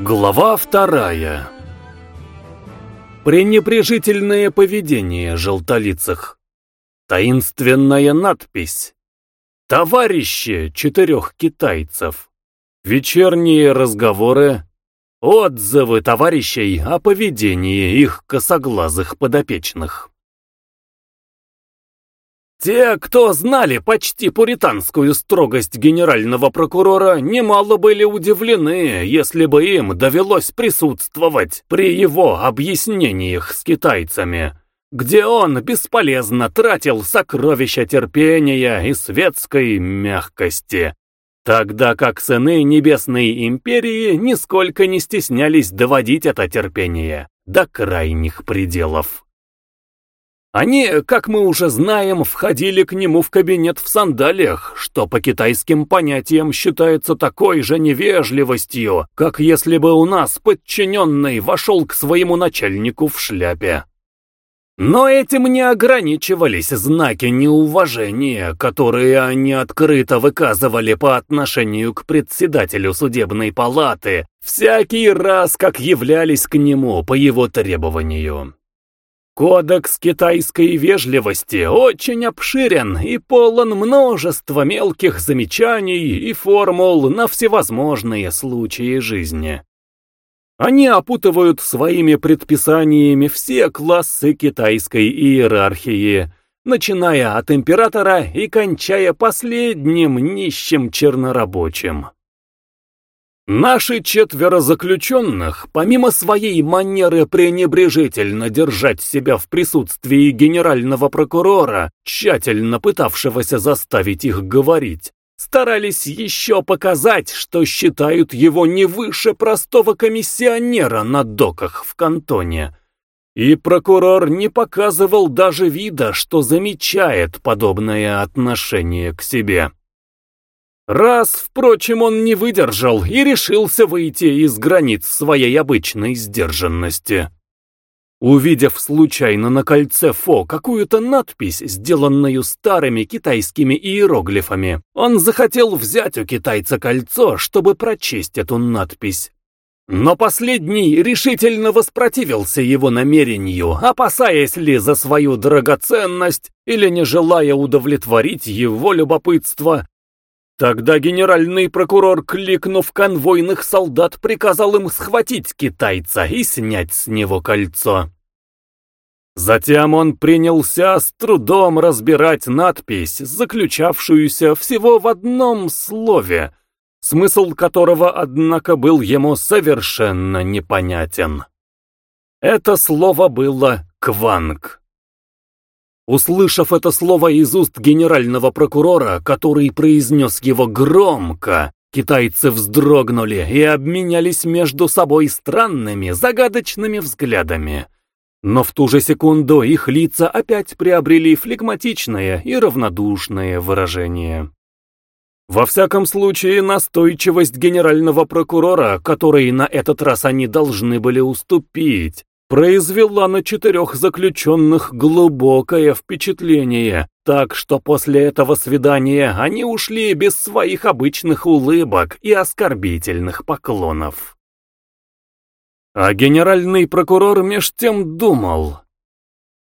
Глава вторая Пренебрежительное поведение желтолицых. Таинственная надпись. Товарищи четырех китайцев. Вечерние разговоры. Отзывы товарищей о поведении их косоглазых подопечных. Те, кто знали почти пуританскую строгость генерального прокурора, немало были удивлены, если бы им довелось присутствовать при его объяснениях с китайцами, где он бесполезно тратил сокровища терпения и светской мягкости, тогда как сыны Небесной Империи нисколько не стеснялись доводить это терпение до крайних пределов. Они, как мы уже знаем, входили к нему в кабинет в сандалиях, что по китайским понятиям считается такой же невежливостью, как если бы у нас подчиненный вошел к своему начальнику в шляпе. Но этим не ограничивались знаки неуважения, которые они открыто выказывали по отношению к председателю судебной палаты, всякий раз, как являлись к нему по его требованию. Кодекс китайской вежливости очень обширен и полон множества мелких замечаний и формул на всевозможные случаи жизни. Они опутывают своими предписаниями все классы китайской иерархии, начиная от императора и кончая последним нищим чернорабочим. Наши четверо заключенных, помимо своей манеры пренебрежительно держать себя в присутствии генерального прокурора, тщательно пытавшегося заставить их говорить, старались еще показать, что считают его не выше простого комиссионера на доках в кантоне. И прокурор не показывал даже вида, что замечает подобное отношение к себе. Раз, впрочем, он не выдержал и решился выйти из границ своей обычной сдержанности. Увидев случайно на кольце Фо какую-то надпись, сделанную старыми китайскими иероглифами, он захотел взять у китайца кольцо, чтобы прочесть эту надпись. Но последний решительно воспротивился его намерению, опасаясь ли за свою драгоценность или не желая удовлетворить его любопытство, Тогда генеральный прокурор, кликнув конвойных солдат, приказал им схватить китайца и снять с него кольцо. Затем он принялся с трудом разбирать надпись, заключавшуюся всего в одном слове, смысл которого, однако, был ему совершенно непонятен. Это слово было «кванг». Услышав это слово из уст генерального прокурора, который произнес его громко, китайцы вздрогнули и обменялись между собой странными, загадочными взглядами. Но в ту же секунду их лица опять приобрели флегматичное и равнодушное выражение. Во всяком случае, настойчивость генерального прокурора, которой на этот раз они должны были уступить, произвела на четырех заключенных глубокое впечатление, так что после этого свидания они ушли без своих обычных улыбок и оскорбительных поклонов. А генеральный прокурор меж тем думал,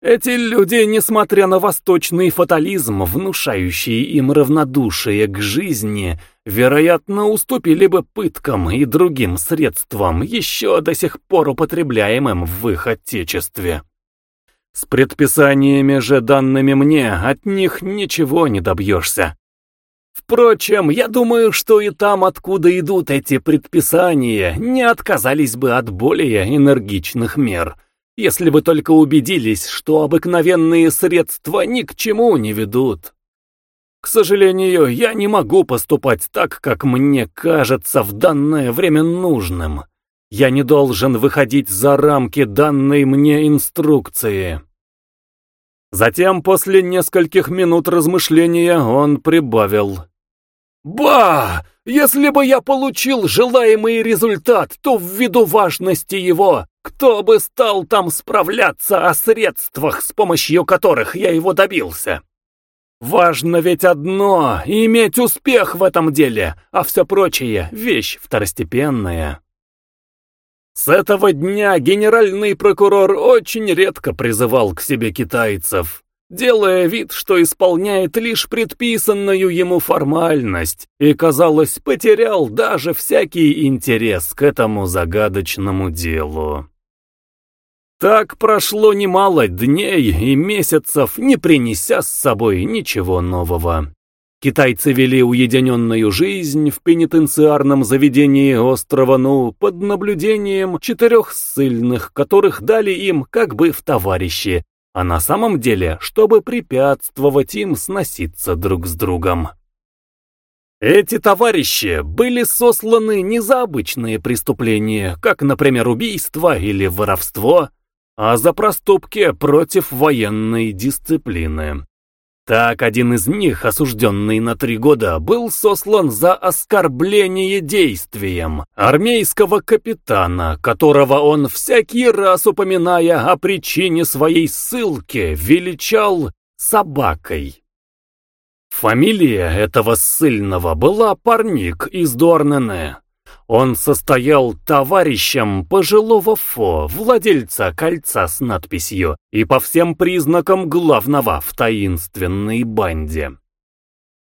эти люди, несмотря на восточный фатализм, внушающий им равнодушие к жизни, вероятно, уступили бы пыткам и другим средствам, еще до сих пор употребляемым в их отечестве. С предписаниями же данными мне от них ничего не добьешься. Впрочем, я думаю, что и там, откуда идут эти предписания, не отказались бы от более энергичных мер — если бы только убедились, что обыкновенные средства ни к чему не ведут. К сожалению, я не могу поступать так, как мне кажется в данное время нужным. Я не должен выходить за рамки данной мне инструкции. Затем, после нескольких минут размышления, он прибавил. «Ба! Если бы я получил желаемый результат, то ввиду важности его, кто бы стал там справляться о средствах, с помощью которых я его добился? Важно ведь одно — иметь успех в этом деле, а все прочее — вещь второстепенная. С этого дня генеральный прокурор очень редко призывал к себе китайцев, делая вид, что исполняет лишь предписанную ему формальность, и, казалось, потерял даже всякий интерес к этому загадочному делу. Так прошло немало дней и месяцев, не принеся с собой ничего нового. Китайцы вели уединенную жизнь в пенитенциарном заведении острова Ну под наблюдением четырех ссыльных, которых дали им как бы в товарищи, а на самом деле, чтобы препятствовать им сноситься друг с другом. Эти товарищи были сосланы не за обычные преступления, как, например, убийство или воровство, а за проступки против военной дисциплины. Так один из них, осужденный на три года, был сослан за оскорбление действием армейского капитана, которого он всякий раз, упоминая о причине своей ссылки, величал собакой. Фамилия этого ссыльного была Парник из Дуарнене. Он состоял товарищем пожилого Фо, владельца кольца с надписью, и по всем признакам главного в таинственной банде.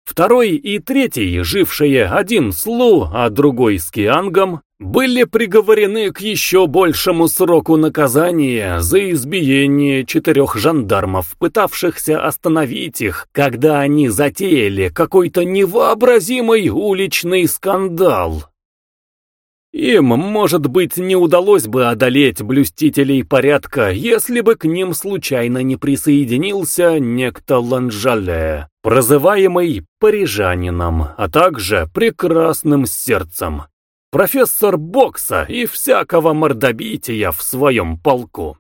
Второй и третий, жившие один с Лу, а другой с Киангом, были приговорены к еще большему сроку наказания за избиение четырех жандармов, пытавшихся остановить их, когда они затеяли какой-то невообразимый уличный скандал. Им, может быть, не удалось бы одолеть блюстителей порядка, если бы к ним случайно не присоединился некто Ланжале, прозываемый парижанином, а также прекрасным сердцем, профессор бокса и всякого мордобития в своем полку.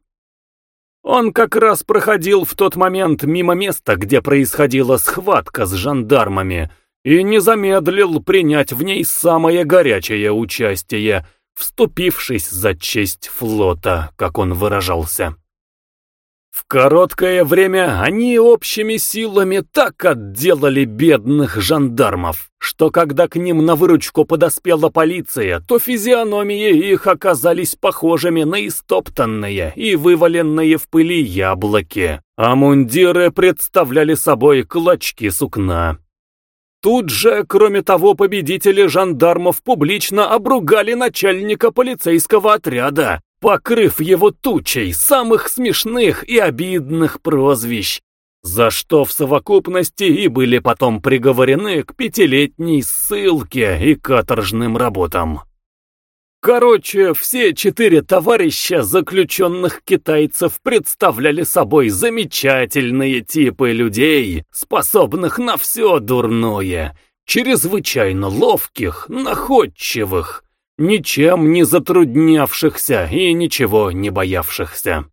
Он как раз проходил в тот момент мимо места, где происходила схватка с жандармами, и не замедлил принять в ней самое горячее участие, вступившись за честь флота, как он выражался. В короткое время они общими силами так отделали бедных жандармов, что когда к ним на выручку подоспела полиция, то физиономии их оказались похожими на истоптанные и вываленные в пыли яблоки, а мундиры представляли собой клочки сукна. Тут же, кроме того, победители жандармов публично обругали начальника полицейского отряда, покрыв его тучей самых смешных и обидных прозвищ, за что в совокупности и были потом приговорены к пятилетней ссылке и каторжным работам. Короче, все четыре товарища заключенных китайцев представляли собой замечательные типы людей, способных на все дурное, чрезвычайно ловких, находчивых, ничем не затруднявшихся и ничего не боявшихся.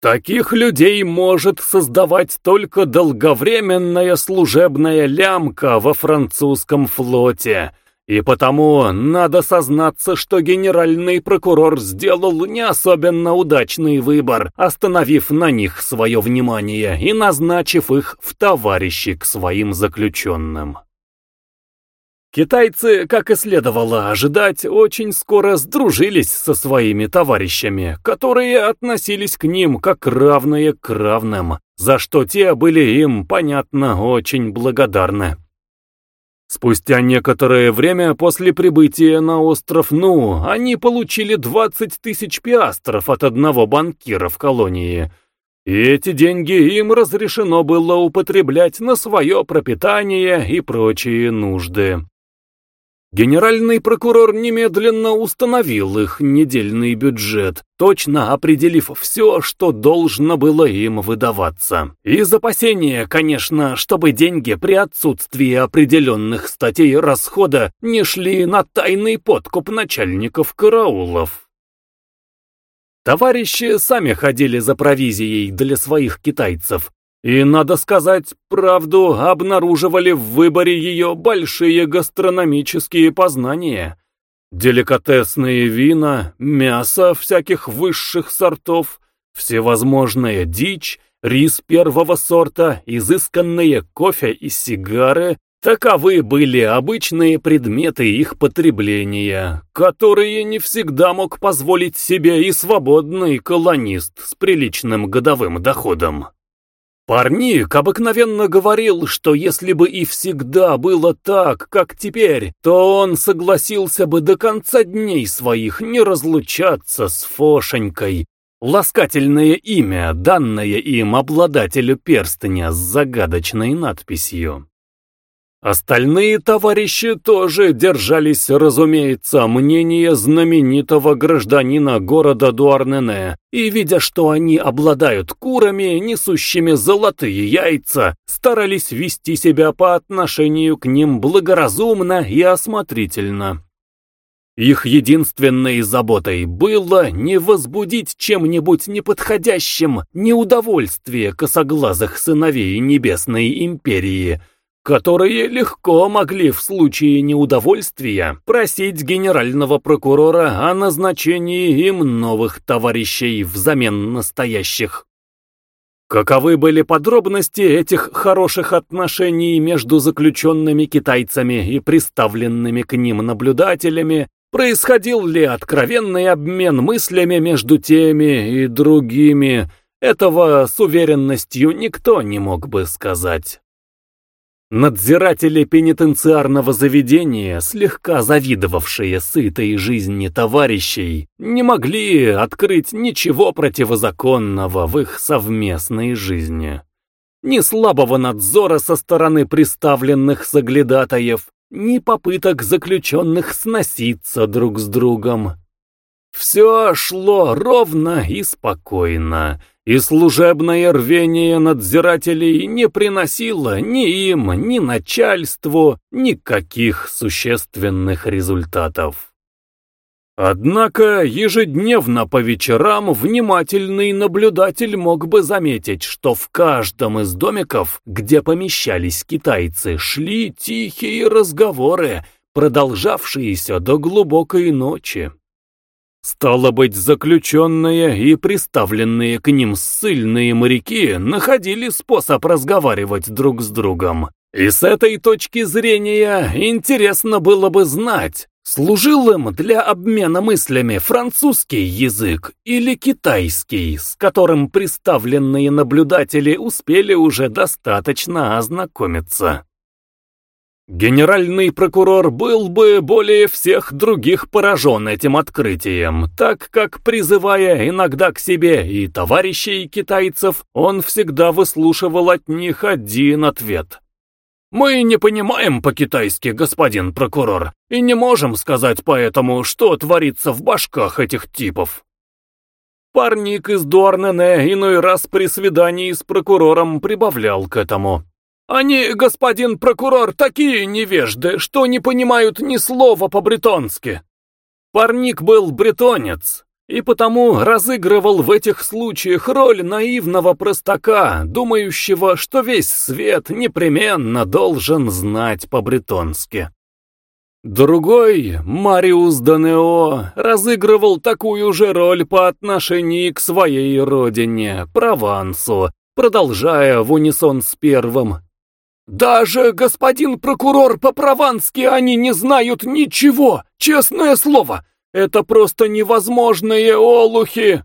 Таких людей может создавать только долговременная служебная лямка во французском флоте — и потому надо сознаться, что генеральный прокурор сделал не особенно удачный выбор, остановив на них свое внимание и назначив их в товарищи к своим заключенным. Китайцы, как и следовало ожидать, очень скоро сдружились со своими товарищами, которые относились к ним как равные к равным, за что те были им, понятно, очень благодарны. Спустя некоторое время после прибытия на остров Ну, они получили 20 тысяч пиастров от одного банкира в колонии. И эти деньги им разрешено было употреблять на свое пропитание и прочие нужды. Генеральный прокурор немедленно установил их недельный бюджет, точно определив все, что должно было им выдаваться. Из опасения, конечно, чтобы деньги при отсутствии определенных статей расхода не шли на тайный подкуп начальников караулов. Товарищи сами ходили за провизией для своих китайцев, и, надо сказать, правду обнаруживали в выборе ее большие гастрономические познания. Деликатесные вина, мясо всяких высших сортов, всевозможная дичь, рис первого сорта, изысканные кофе и сигары, Таковы были обычные предметы их потребления, которые не всегда мог позволить себе и свободный колонист с приличным годовым доходом. Парник обыкновенно говорил, что если бы и всегда было так, как теперь, то он согласился бы до конца дней своих не разлучаться с Фошенькой, ласкательное имя, данное им обладателю перстня с загадочной надписью. Остальные товарищи тоже держались, разумеется, мнения знаменитого гражданина города Дуарнене, и, видя, что они обладают курами, несущими золотые яйца, старались вести себя по отношению к ним благоразумно и осмотрительно. Их единственной заботой было не возбудить чем-нибудь неподходящим неудовольствие косоглазых сыновей Небесной Империи – которые легко могли в случае неудовольствия просить генерального прокурора о назначении им новых товарищей взамен настоящих. Каковы были подробности этих хороших отношений между заключенными китайцами и приставленными к ним наблюдателями, происходил ли откровенный обмен мыслями между теми и другими, этого с уверенностью никто не мог бы сказать. Надзиратели пенитенциарного заведения, слегка завидовавшие сытой жизни товарищей, не могли открыть ничего противозаконного в их совместной жизни. Ни слабого надзора со стороны приставленных соглядатаев, ни попыток заключенных сноситься друг с другом. Все шло ровно и спокойно, и служебное рвение надзирателей не приносило ни им, ни начальству никаких существенных результатов. Однако ежедневно по вечерам внимательный наблюдатель мог бы заметить, что в каждом из домиков, где помещались китайцы, шли тихие разговоры, продолжавшиеся до глубокой ночи. Стало быть, заключенные и приставленные к ним ссыльные моряки находили способ разговаривать друг с другом. И с этой точки зрения интересно было бы знать, служил им для обмена мыслями французский язык или китайский, с которым приставленные наблюдатели успели уже достаточно ознакомиться. Генеральный прокурор был бы более всех других поражен этим открытием, так как, призывая иногда к себе и товарищей китайцев, он всегда выслушивал от них один ответ. «Мы не понимаем по-китайски, господин прокурор, и не можем сказать поэтому, что творится в башках этих типов». Парник из Дуарнене иной раз при свидании с прокурором прибавлял к этому. Они, господин прокурор, такие невежды, что не понимают ни слова по-бретонски. Парник был бретонец, и потому разыгрывал в этих случаях роль наивного простака, думающего, что весь свет непременно должен знать по-бретонски. Другой, Мариус Данео, разыгрывал такую же роль по отношению к своей родине, Провансу, продолжая в унисон с первым «Даже господин прокурор по-провански они не знают ничего, честное слово! Это просто невозможные олухи!»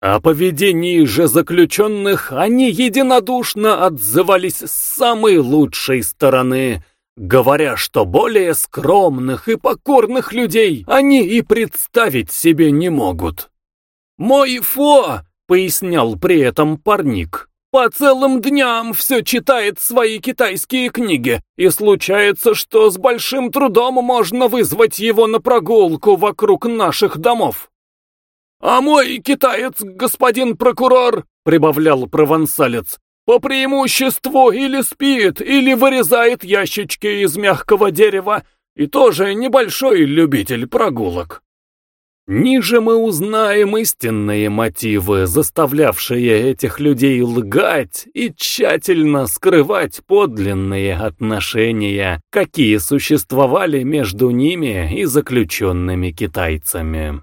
О поведении же заключенных они единодушно отзывались с самой лучшей стороны, говоря, что более скромных и покорных людей они и представить себе не могут. «Мой Фо!» — пояснял при этом парник. По целым дням все читает свои китайские книги, и случается, что с большим трудом можно вызвать его на прогулку вокруг наших домов. «А мой китаец, господин прокурор», — прибавлял провансалец, «по преимуществу или спит, или вырезает ящички из мягкого дерева, и тоже небольшой любитель прогулок». Ниже мы узнаем истинные мотивы, заставлявшие этих людей лгать и тщательно скрывать подлинные отношения, какие существовали между ними и заключенными китайцами.